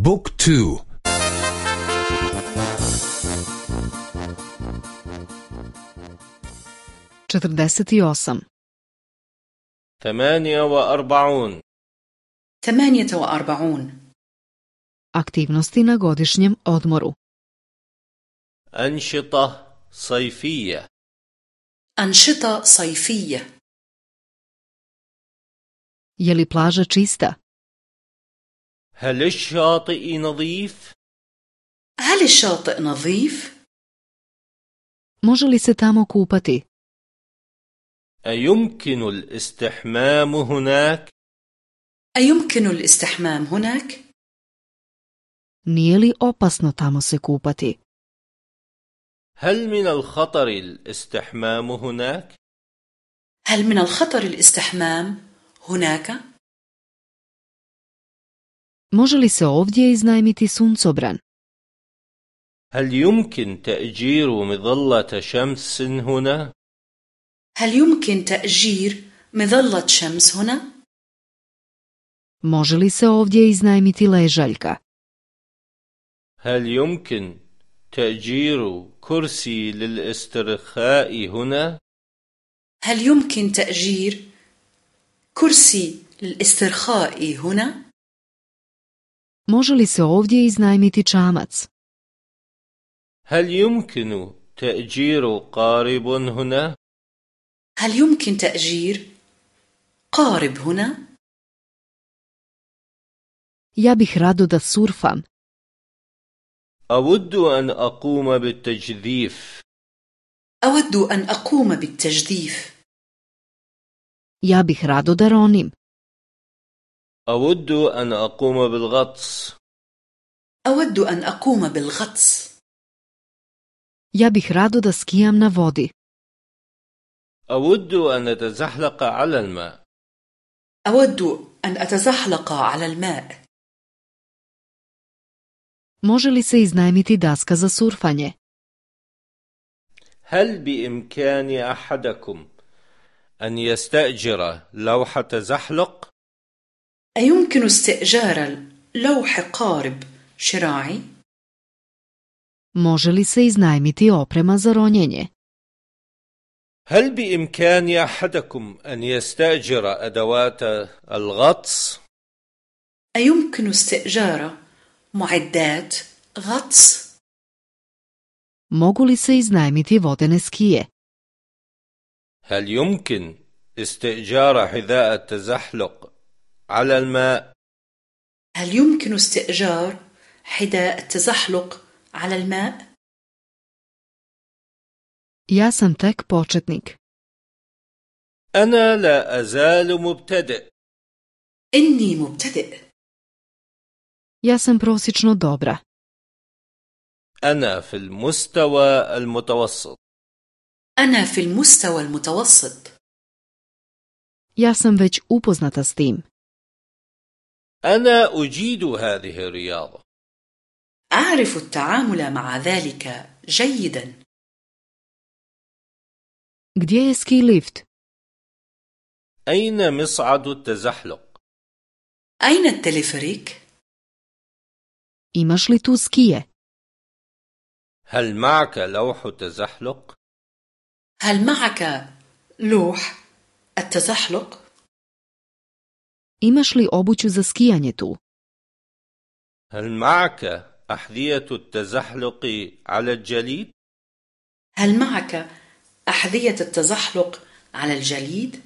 بوك تو četrdeset i osam ثمانية وأربعون ثمانية وأربعون aktivnosti na godišnjem odmoru أنشطة صيفية أنشطة صيفية je li plaža čista هل الشاطئ نظيف؟ هل الشاطئ نظيف؟ može li se tamo kupati أيمكن الاستحمام هناك؟ أيمكن الاستحمام هناك؟ nije li opasno tamo se kupati هل من الخطر الاستحمام هناك؟ هل من الخطر الاستحمام هناك؟ Može li se ovdje iznajmiti suncobran هل يمكن تأجير مظلة شمس هنا؟ هل يمكن تأجير مظلة شمس هنا؟ može li se ovdje iznajmiti ležaljka هل يمكن تأجير كرسي للاسترخاء هنا؟ هل يمكن تأجير كرسي للاسترخاء هنا؟ Može li se ovdje iznajmiti čamac? هل يمكن تأجير قارب هنا؟ هل يمكن تأجير قارب هنا؟ ja bih rado da surfam. أود أن أقوم بالتجذيف. أود أن أقوم بالتجديف ja bih rado da ronim. أود أن أقوم بالغطس. أود أن أقوم بالغطس. Ja bih rado da skijam na vodi. أود أن أتزحلق على الماء. أود أن أتزحلق على الماء. Može li se iznajmiti daska za surfanje? هل بإمكان أحدكم أن يستأجر لوحة زحلق؟ أيمكن استئجار لوح قارب شراعي؟ može li se iznajmiti oprema za ronjenje هل بإمكان أحدكم أن يستأجر أدوات الغطس؟ أيمكن استئجار معدات غطس؟ mogu li se iznajmiti vodene skije هل يمكن استئجار حذاء التزحلق على الماء؟ هل يمكن استئجار حذاء التزحلق على الماء؟ ja sam tek početnik. أنا لا أزال مبتدئ. إني مبتدئ. Ja sam prosječno dobra. أنا في المستوى المتوسط. أنا في المستوى المتوسط. Ja sam već upoznata s tim. أنا أجيد هذه الرياضة أعرف التعامل مع ذلك جيدا أين مصعد التزحلق؟ أين التلفريك؟ tu skije هل معك لوح تزحلق؟ هل معك لوح التزحلق؟ Imaš li obuću za skijanje tu هل معك أحذية التزحلق على الجليد؟ هل معك أحذية التزحلق على الجليد؟